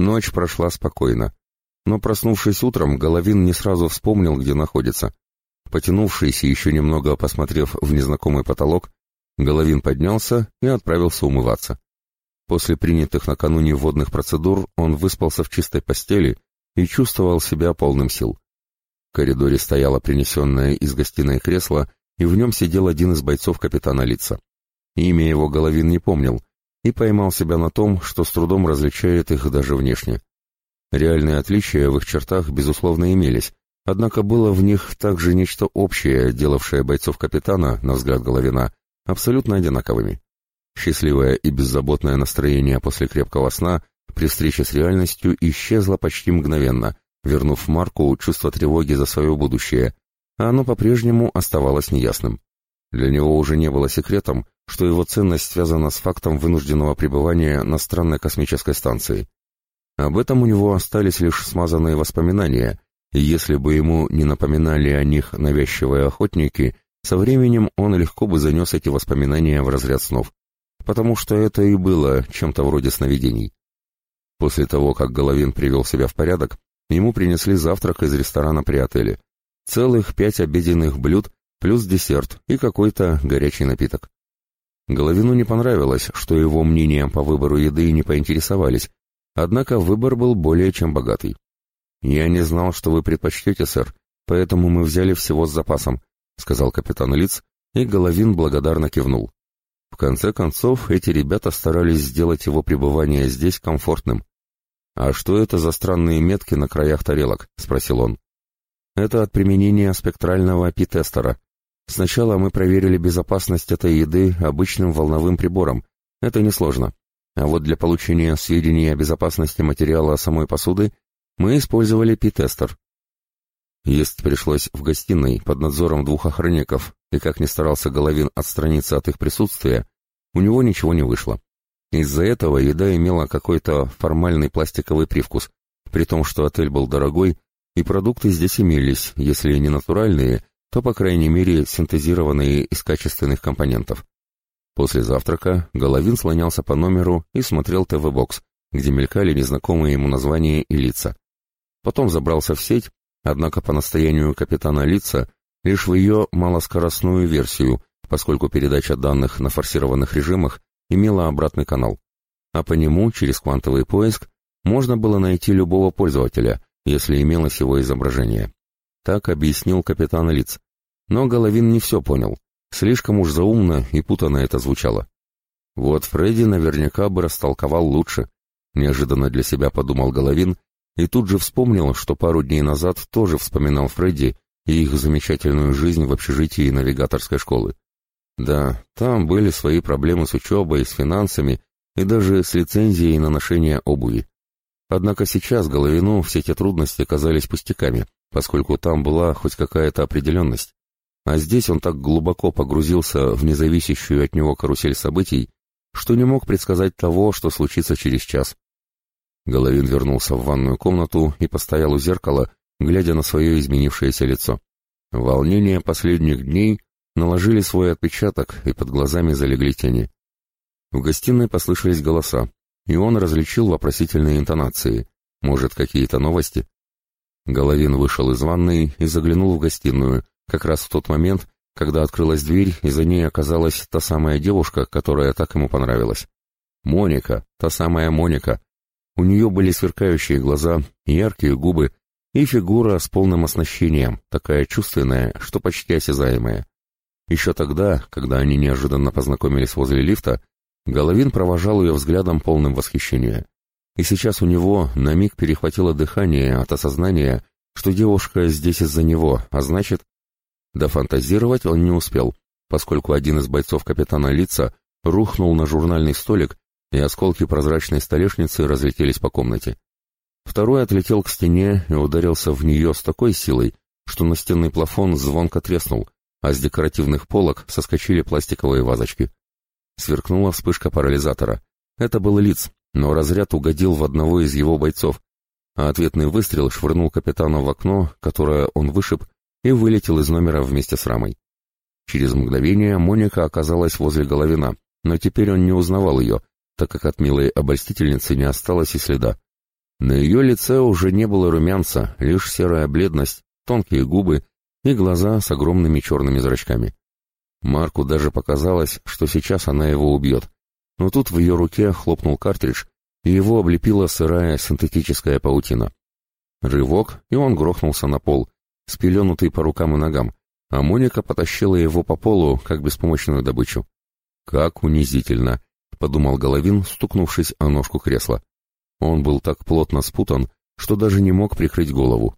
Ночь прошла спокойно. Но проснувшись утром, Головин не сразу вспомнил, где находится. Потянувшись и еще немного посмотрев в незнакомый потолок, Головин поднялся и отправился умываться. После принятых накануне водных процедур он выспался в чистой постели и чувствовал себя полным сил. В коридоре стояло принесенное из гостиной кресло, и в нем сидел один из бойцов капитана Лица. Имя его Головин не помнил, и поймал себя на том, что с трудом различает их даже внешне. Реальные отличия в их чертах, безусловно, имелись, однако было в них также нечто общее, делавшее бойцов капитана, на взгляд Головина, абсолютно одинаковыми. Счастливое и беззаботное настроение после крепкого сна при встрече с реальностью исчезло почти мгновенно, вернув Марку чувство тревоги за свое будущее, а оно по-прежнему оставалось неясным. Для него уже не было секретом, что его ценность связана с фактом вынужденного пребывания на странной космической станции. Об этом у него остались лишь смазанные воспоминания, и если бы ему не напоминали о них навязчивые охотники, со временем он легко бы занес эти воспоминания в разряд снов, потому что это и было чем-то вроде сновидений. После того, как Головин привел себя в порядок, ему принесли завтрак из ресторана при отеле. Целых пять обеденных блюд плюс десерт и какой-то горячий напиток. Головину не понравилось, что его мнением по выбору еды не поинтересовались, однако выбор был более чем богатый. «Я не знал, что вы предпочтете, сэр, поэтому мы взяли всего с запасом», — сказал капитан Лиц, и Головин благодарно кивнул. В конце концов, эти ребята старались сделать его пребывание здесь комфортным. «А что это за странные метки на краях тарелок?» — спросил он. «Это от применения спектрального пи-тестера», Сначала мы проверили безопасность этой еды обычным волновым прибором. Это несложно. А вот для получения сведений о безопасности материала самой посуды мы использовали пи-тестер. Есть пришлось в гостиной под надзором двух охранников, и как ни старался Головин отстраниться от их присутствия, у него ничего не вышло. Из-за этого еда имела какой-то формальный пластиковый привкус, при том, что отель был дорогой, и продукты здесь имелись, если не натуральные, то, по крайней мере, синтезированные из качественных компонентов. После завтрака Головин слонялся по номеру и смотрел ТВ-бокс, где мелькали незнакомые ему названия и лица. Потом забрался в сеть, однако по настоянию капитана Лица лишь в ее малоскоростную версию, поскольку передача данных на форсированных режимах имела обратный канал. А по нему, через квантовый поиск, можно было найти любого пользователя, если имелось его изображение. Так объяснил капитан Лиц. Но Головин не все понял. Слишком уж заумно и путано это звучало. Вот Фредди наверняка бы растолковал лучше. Неожиданно для себя подумал Головин и тут же вспомнил, что пару дней назад тоже вспоминал Фредди и их замечательную жизнь в общежитии навигаторской школы. Да, там были свои проблемы с учебой, с финансами и даже с лицензией на ношение обуви. Однако сейчас Головину все эти трудности казались пустяками, поскольку там была хоть какая-то определенность. А здесь он так глубоко погрузился в независящую от него карусель событий, что не мог предсказать того, что случится через час. Головин вернулся в ванную комнату и постоял у зеркала, глядя на свое изменившееся лицо. Волнения последних дней наложили свой отпечаток, и под глазами залегли тени. В гостиной послышались голоса, и он различил вопросительные интонации. Может, какие-то новости? Головин вышел из ванной и заглянул в гостиную, как раз в тот момент, когда открылась дверь, и за ней оказалась та самая девушка, которая так ему понравилась. Моника, та самая Моника. У нее были сверкающие глаза, яркие губы и фигура с полным оснащением, такая чувственная, что почти осязаемая. Еще тогда, когда они неожиданно познакомились возле лифта, Головин провожал ее взглядом полным восхищения и сейчас у него на миг перехватило дыхание от осознания, что девушка здесь из-за него, а значит... Дофантазировать он не успел, поскольку один из бойцов капитана Лица рухнул на журнальный столик, и осколки прозрачной столешницы разлетелись по комнате. Второй отлетел к стене и ударился в нее с такой силой, что настенный плафон звонко треснул, а с декоративных полок соскочили пластиковые вазочки. Сверкнула вспышка парализатора. Это был лиц, но разряд угодил в одного из его бойцов, а ответный выстрел швырнул капитана в окно, которое он вышиб, и вылетел из номера вместе с рамой. Через мгновение Моника оказалась возле Головина, но теперь он не узнавал ее, так как от милой обольстительницы не осталось и следа. На ее лице уже не было румянца, лишь серая бледность, тонкие губы и глаза с огромными черными зрачками. Марку даже показалось, что сейчас она его убьет, но тут в ее руке хлопнул картридж, и его облепила сырая синтетическая паутина. Рывок, и он грохнулся на пол, спеленутый по рукам и ногам, а Моника потащила его по полу, как беспомощную добычу. «Как унизительно!» — подумал Головин, стукнувшись о ножку кресла. Он был так плотно спутан, что даже не мог прикрыть голову.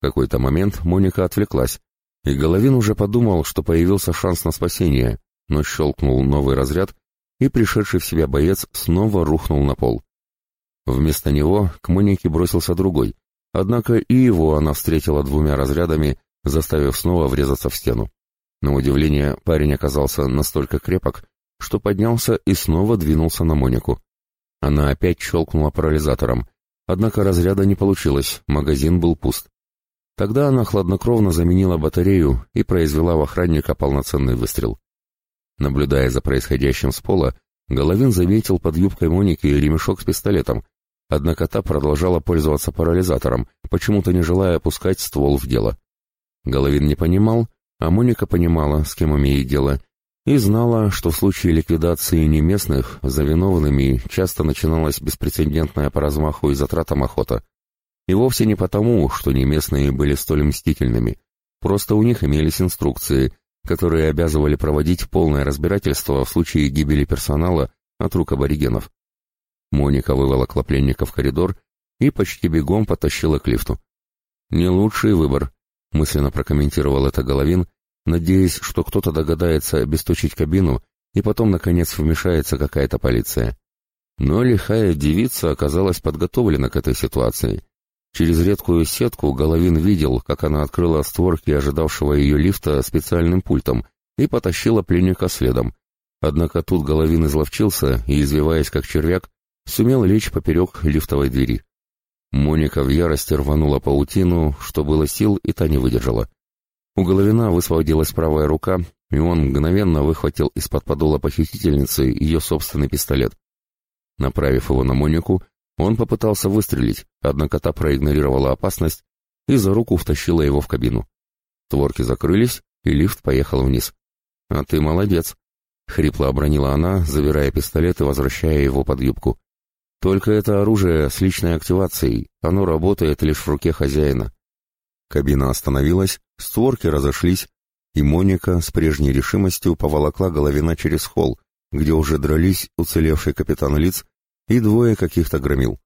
В какой-то момент Моника отвлеклась, и Головин уже подумал, что появился шанс на спасение, но щелкнул новый разряд, и пришедший в себя боец снова рухнул на пол. Вместо него к Монике бросился другой, однако и его она встретила двумя разрядами, заставив снова врезаться в стену. На удивление, парень оказался настолько крепок, что поднялся и снова двинулся на Монику. Она опять щелкнула парализатором, однако разряда не получилось, магазин был пуст. Тогда она хладнокровно заменила батарею и произвела в охранника полноценный выстрел. Наблюдая за происходящим с пола, Головин заметил под юбкой Моники ремешок с пистолетом, однако та продолжала пользоваться парализатором, почему-то не желая опускать ствол в дело. Головин не понимал, а Моника понимала, с кем имеет дело, и знала, что в случае ликвидации неместных за виновными часто начиналась беспрецедентная по размаху и затратам охота. И вовсе не потому, что неместные были столь мстительными, просто у них имелись инструкции, которые обязывали проводить полное разбирательство в случае гибели персонала от рук аборигенов. Моника выволокла пленника в коридор и почти бегом потащила к лифту. «Не лучший выбор», — мысленно прокомментировал это Головин, надеясь, что кто-то догадается обесточить кабину и потом, наконец, вмешается какая-то полиция. Но лихая девица оказалась подготовлена к этой ситуации Через редкую сетку Головин видел, как она открыла створки ожидавшего ее лифта специальным пультом и потащила пленника следом. Однако тут Головин изловчился и, извиваясь как червяк, сумел лечь поперек лифтовой двери. Моника в ярости рванула паутину, что было сил, и та не выдержала. У Головина высвободилась правая рука, и он мгновенно выхватил из-под подола похитительницы ее собственный пистолет. Направив его на Монику, он попытался выстрелить, однако та проигнорировала опасность и за руку втащила его в кабину. Творки закрылись, и лифт поехал вниз. «А ты молодец», — хрипло обронила она, забирая пистолет и возвращая его под юбку. «Только это оружие с личной активацией, оно работает лишь в руке хозяина». Кабина остановилась, створки разошлись, и Моника с прежней решимостью поволокла Головина через холл, где уже дрались уцелевший капитан лиц и двое каких-то громил.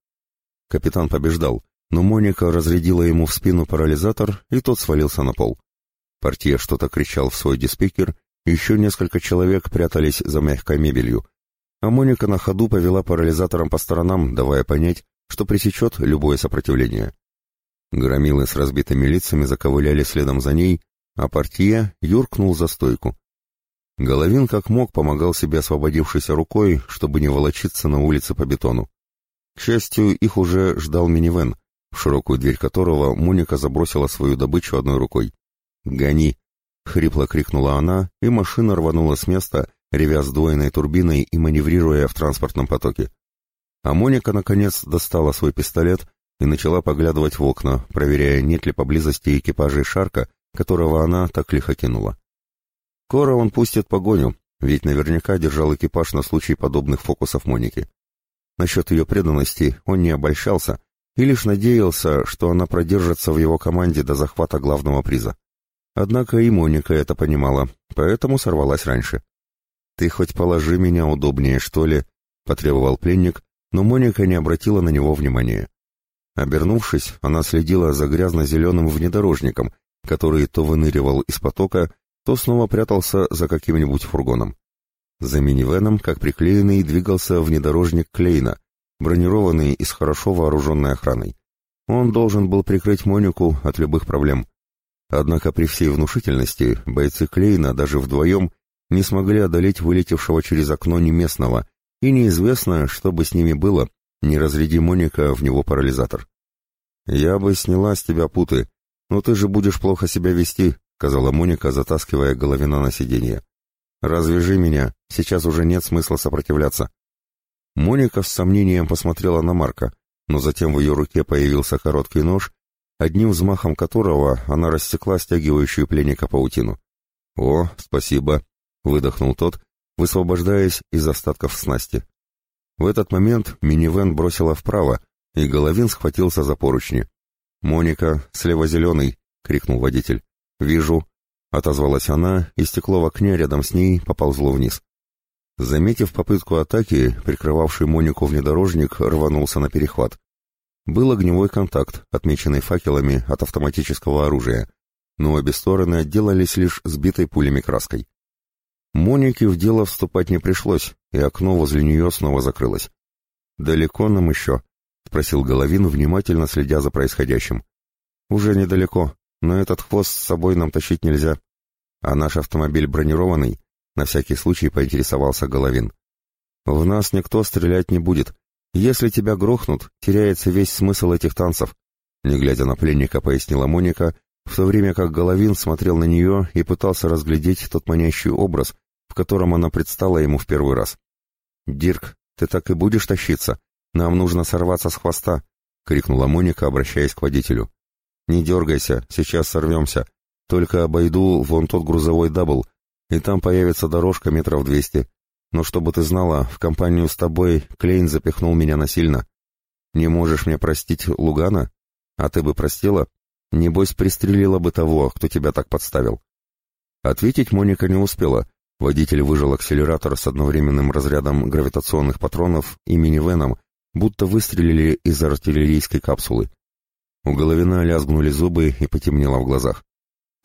Капитан побеждал, но Моника разрядила ему в спину парализатор, и тот свалился на пол. Портье что-то кричал в свой диспикер, еще несколько человек прятались за мягкой мебелью, а Моника на ходу повела парализатором по сторонам, давая понять, что пресечет любое сопротивление. Громилы с разбитыми лицами заковыляли следом за ней, а портье юркнул за стойку. Головин как мог помогал себе освободившейся рукой, чтобы не волочиться на улице по бетону. К счастью, их уже ждал минивэн, в широкую дверь которого Муника забросила свою добычу одной рукой. «Гони!» — хрипло крикнула она, и машина рванула с места, ревя сдвоенной турбиной и маневрируя в транспортном потоке. А Моника, наконец, достала свой пистолет и начала поглядывать в окна, проверяя, нет ли поблизости экипажей Шарка, которого она так лихо кинула. Скоро он пустит погоню, ведь наверняка держал экипаж на случай подобных фокусов Моники. Насчет ее преданности он не обольщался и лишь надеялся, что она продержится в его команде до захвата главного приза. Однако и Моника это понимала, поэтому сорвалась раньше. «Ты хоть положи меня удобнее, что ли?» — потребовал пленник, но Моника не обратила на него внимания. Обернувшись, она следила за грязно-зеленым внедорожником, который то выныривал из потока, то снова прятался за каким-нибудь фургоном. За минивеном, как приклеенный, двигался внедорожник Клейна, бронированный и с хорошо вооруженной охраной. Он должен был прикрыть Монику от любых проблем. Однако при всей внушительности бойцы Клейна даже вдвоем не смогли одолеть вылетевшего через окно неместного, и неизвестно, что бы с ними было, не разряди Моника в него парализатор. «Я бы сняла с тебя путы, но ты же будешь плохо себя вести», — сказала Моника, затаскивая Головина на сиденье. «Развяжи меня, сейчас уже нет смысла сопротивляться». Моника с сомнением посмотрела на Марка, но затем в ее руке появился короткий нож, одним взмахом которого она рассекла стягивающую пленника паутину. «О, спасибо!» — выдохнул тот, высвобождаясь из остатков снасти. В этот момент минивэн бросила вправо, и Головин схватился за поручни. «Моника, слева зеленый!» — крикнул водитель. «Вижу!» — отозвалась она, и стекло в окне рядом с ней поползло вниз. Заметив попытку атаки, прикрывавший Монику внедорожник рванулся на перехват. Был огневой контакт, отмеченный факелами от автоматического оружия, но обе стороны отделались лишь сбитой пулями краской. Монике в дело вступать не пришлось, и окно возле нее снова закрылось. «Далеко нам еще?» — спросил Головин, внимательно следя за происходящим. «Уже недалеко, но этот хвост с собой нам тащить нельзя. А наш автомобиль бронированный, на всякий случай поинтересовался Головин. «В нас никто стрелять не будет. Если тебя грохнут, теряется весь смысл этих танцев», не глядя на пленника, пояснила Моника, в то время как Головин смотрел на нее и пытался разглядеть тот манящий образ, в котором она предстала ему в первый раз. «Дирк, ты так и будешь тащиться? Нам нужно сорваться с хвоста!» — крикнула Моника, обращаясь к водителю. «Не дергайся, сейчас сорвемся. Только обойду вон тот грузовой дабл, и там появится дорожка метров двести. Но чтобы ты знала, в компанию с тобой Клейн запихнул меня насильно. Не можешь мне простить Лугана? А ты бы простила? Небось, пристрелила бы того, кто тебя так подставил. Ответить Моника не успела. Водитель выжал акселератор с одновременным разрядом гравитационных патронов и минивеном, будто выстрелили из артиллерийской капсулы. У Головина лязгнули зубы и потемнело в глазах.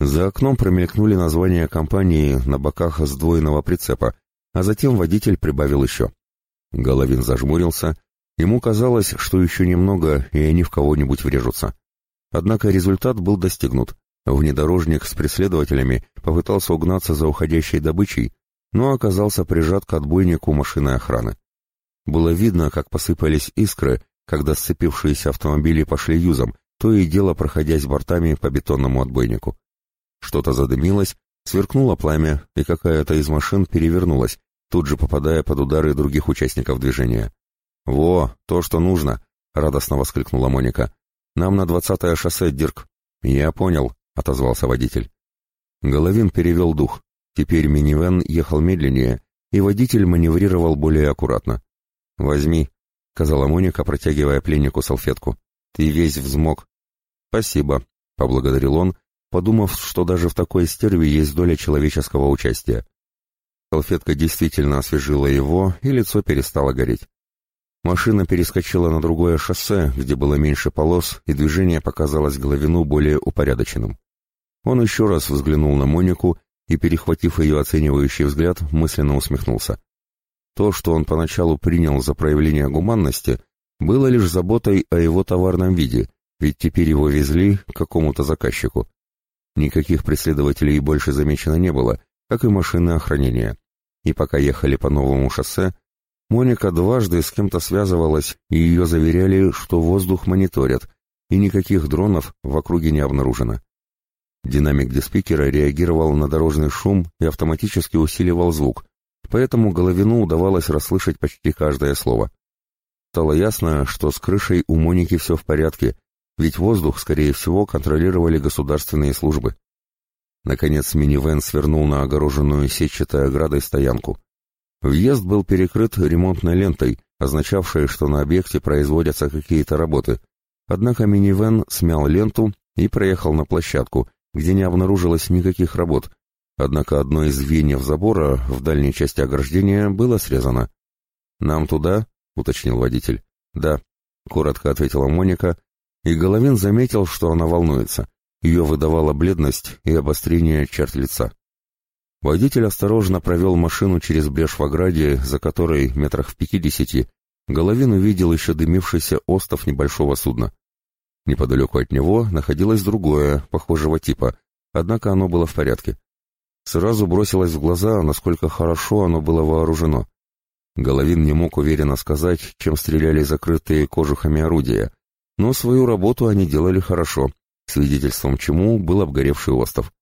За окном промелькнули названия компании на боках сдвоенного прицепа, а затем водитель прибавил еще. Головин зажмурился. Ему казалось, что еще немного, и они в кого-нибудь врежутся. Однако результат был достигнут. Внедорожник с преследователями попытался угнаться за уходящей добычей, но оказался прижат к отбойнику машины охраны. Было видно, как посыпались искры, когда сцепившиеся автомобили пошли юзом, то и дело проходясь бортами по бетонному отбойнику. Что-то задымилось, сверкнуло пламя, и какая-то из машин перевернулась, тут же попадая под удары других участников движения. «Во, то, что нужно!» — радостно воскликнула Моника. «Нам на двадцатое шоссе, Дирк». «Я понял», — отозвался водитель. Головин перевел дух. Теперь минивэн ехал медленнее, и водитель маневрировал более аккуратно. «Возьми», — сказала Моника, протягивая пленнику салфетку. «Ты весь взмок». «Спасибо», — поблагодарил он подумав, что даже в такой стерве есть доля человеческого участия. Салфетка действительно освежила его, и лицо перестало гореть. Машина перескочила на другое шоссе, где было меньше полос, и движение показалось Головину более упорядоченным. Он еще раз взглянул на Монику и, перехватив ее оценивающий взгляд, мысленно усмехнулся. То, что он поначалу принял за проявление гуманности, было лишь заботой о его товарном виде, ведь теперь его везли к какому-то заказчику. Никаких преследователей больше замечено не было, как и машины охранения. И пока ехали по новому шоссе, Моника дважды с кем-то связывалась, и ее заверяли, что воздух мониторят, и никаких дронов в округе не обнаружено. Динамик диспикера реагировал на дорожный шум и автоматически усиливал звук, поэтому Головину удавалось расслышать почти каждое слово. Стало ясно, что с крышей у Моники все в порядке, ведь воздух, скорее всего, контролировали государственные службы. Наконец минивэн свернул на огороженную сетчатой оградой стоянку. Въезд был перекрыт ремонтной лентой, означавшей, что на объекте производятся какие-то работы. Однако минивэн смял ленту и проехал на площадку, где не обнаружилось никаких работ, однако одно из звеньев забора в дальней части ограждения было срезано. «Нам туда?» — уточнил водитель. «Да», — коротко ответила Моника, и Головин заметил, что она волнуется. Ее выдавала бледность и обострение черт лица. Водитель осторожно провел машину через брешь в ограде, за которой, метрах в пятидесяти, Головин увидел еще дымившийся остов небольшого судна. Неподалеку от него находилось другое, похожего типа, однако оно было в порядке. Сразу бросилось в глаза, насколько хорошо оно было вооружено. Головин не мог уверенно сказать, чем стреляли закрытые кожухами орудия, но свою работу они делали хорошо, свидетельством чему был обгоревший остров.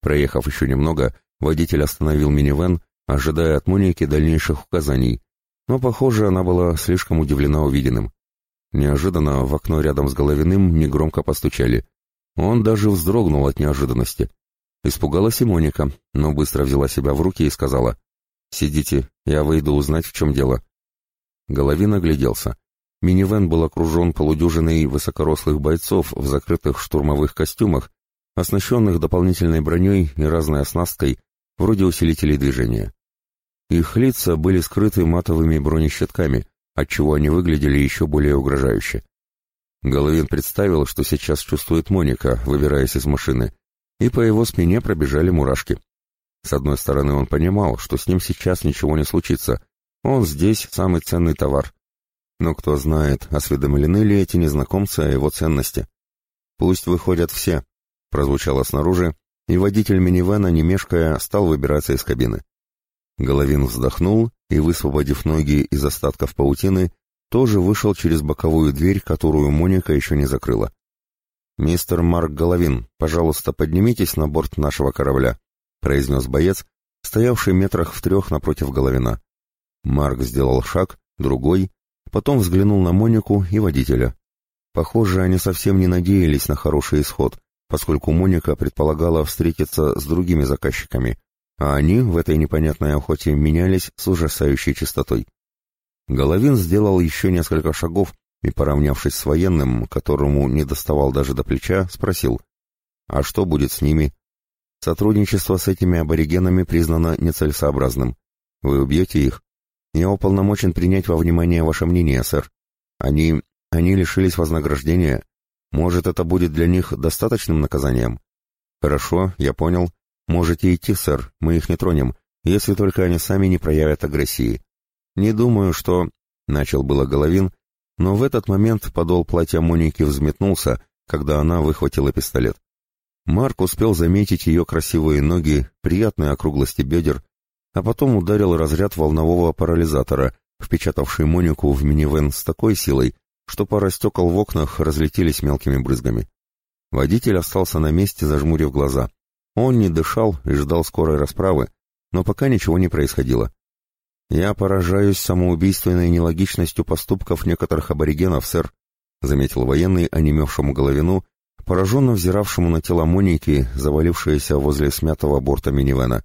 Проехав еще немного, водитель остановил минивэн, ожидая от Моники дальнейших указаний, но, похоже, она была слишком удивлена увиденным. Неожиданно в окно рядом с Головиным негромко постучали. Он даже вздрогнул от неожиданности. Испугалась и Моника, но быстро взяла себя в руки и сказала, «Сидите, я выйду узнать, в чем дело». Головин огляделся. Минивэн был окружен полудюжиной высокорослых бойцов в закрытых штурмовых костюмах, оснащенных дополнительной броней и разной оснасткой, вроде усилителей движения. Их лица были скрыты матовыми бронещитками, отчего они выглядели еще более угрожающе. Головин представил, что сейчас чувствует Моника, выбираясь из машины, и по его спине пробежали мурашки. С одной стороны, он понимал, что с ним сейчас ничего не случится, он здесь самый ценный товар. Но кто знает, осведомлены ли эти незнакомцы о его ценности. «Пусть выходят все», — прозвучало снаружи, и водитель минивэна, не мешкая, стал выбираться из кабины. Головин вздохнул и, высвободив ноги из остатков паутины, тоже вышел через боковую дверь, которую Моника еще не закрыла. «Мистер Марк Головин, пожалуйста, поднимитесь на борт нашего корабля», — произнес боец, стоявший метрах в трех напротив Головина. Марк сделал шаг, другой, потом взглянул на Монику и водителя. Похоже, они совсем не надеялись на хороший исход, поскольку Моника предполагала встретиться с другими заказчиками, а они в этой непонятной охоте менялись с ужасающей частотой. Головин сделал еще несколько шагов и, поравнявшись с военным, которому не доставал даже до плеча, спросил, «А что будет с ними?» «Сотрудничество с этими аборигенами признано нецелесообразным. Вы убьете их?» «Я уполномочен принять во внимание ваше мнение, сэр. Они... они лишились вознаграждения. Может, это будет для них достаточным наказанием?» «Хорошо, я понял. Можете идти, сэр, мы их не тронем, если только они сами не проявят агрессии. Не думаю, что...» — начал было Головин, но в этот момент подол платья Моники взметнулся, когда она выхватила пистолет. Марк успел заметить ее красивые ноги, приятные округлости бедер, а потом ударил разряд волнового парализатора, впечатавший Монику в минивэн с такой силой, что пара стекол в окнах разлетелись мелкими брызгами. Водитель остался на месте, зажмурив глаза. Он не дышал и ждал скорой расправы, но пока ничего не происходило. «Я поражаюсь самоубийственной нелогичностью поступков некоторых аборигенов, сэр», заметил военный, онемевшему головину, пораженно взиравшему на тело Моники, завалившееся возле смятого борта минивэна.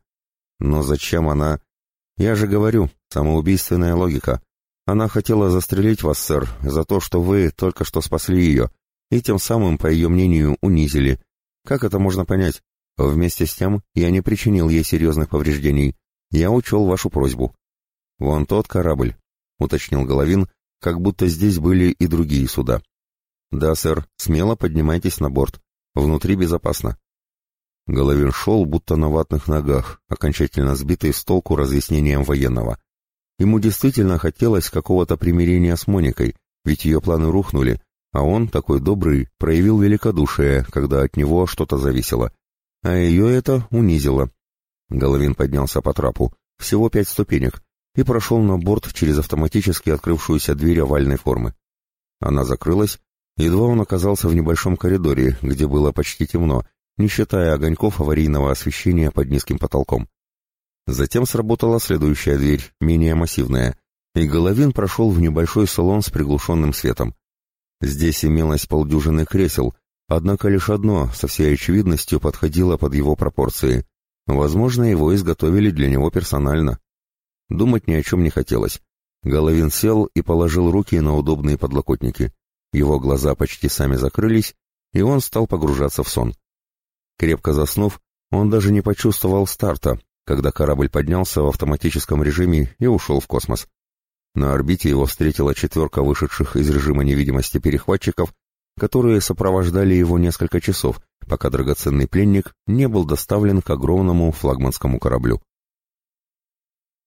«Но зачем она...» «Я же говорю, самоубийственная логика. Она хотела застрелить вас, сэр, за то, что вы только что спасли ее, и тем самым, по ее мнению, унизили. Как это можно понять? Вместе с тем я не причинил ей серьезных повреждений. Я учел вашу просьбу. Вон тот корабль, уточнил Головин, как будто здесь были и другие суда. Да, сэр, смело поднимайтесь на борт. Внутри безопасно. Головин шел, будто на ватных ногах, окончательно сбитый с толку разъяснением военного. Ему действительно хотелось какого-то примирения с Моникой, ведь ее планы рухнули, а он, такой добрый, проявил великодушие, когда от него что-то зависело а ее это унизило. Головин поднялся по трапу, всего пять ступенек, и прошел на борт через автоматически открывшуюся дверь овальной формы. Она закрылась, едва он оказался в небольшом коридоре, где было почти темно, не считая огоньков аварийного освещения под низким потолком. Затем сработала следующая дверь, менее массивная, и Головин прошел в небольшой салон с приглушенным светом. Здесь имелось полдюжины кресел, Однако лишь одно со всей очевидностью подходило под его пропорции. Возможно, его изготовили для него персонально. Думать ни о чем не хотелось. Головин сел и положил руки на удобные подлокотники. Его глаза почти сами закрылись, и он стал погружаться в сон. Крепко заснув, он даже не почувствовал старта, когда корабль поднялся в автоматическом режиме и ушел в космос. На орбите его встретила четверка вышедших из режима невидимости перехватчиков которые сопровождали его несколько часов, пока драгоценный пленник не был доставлен к огромному флагманскому кораблю.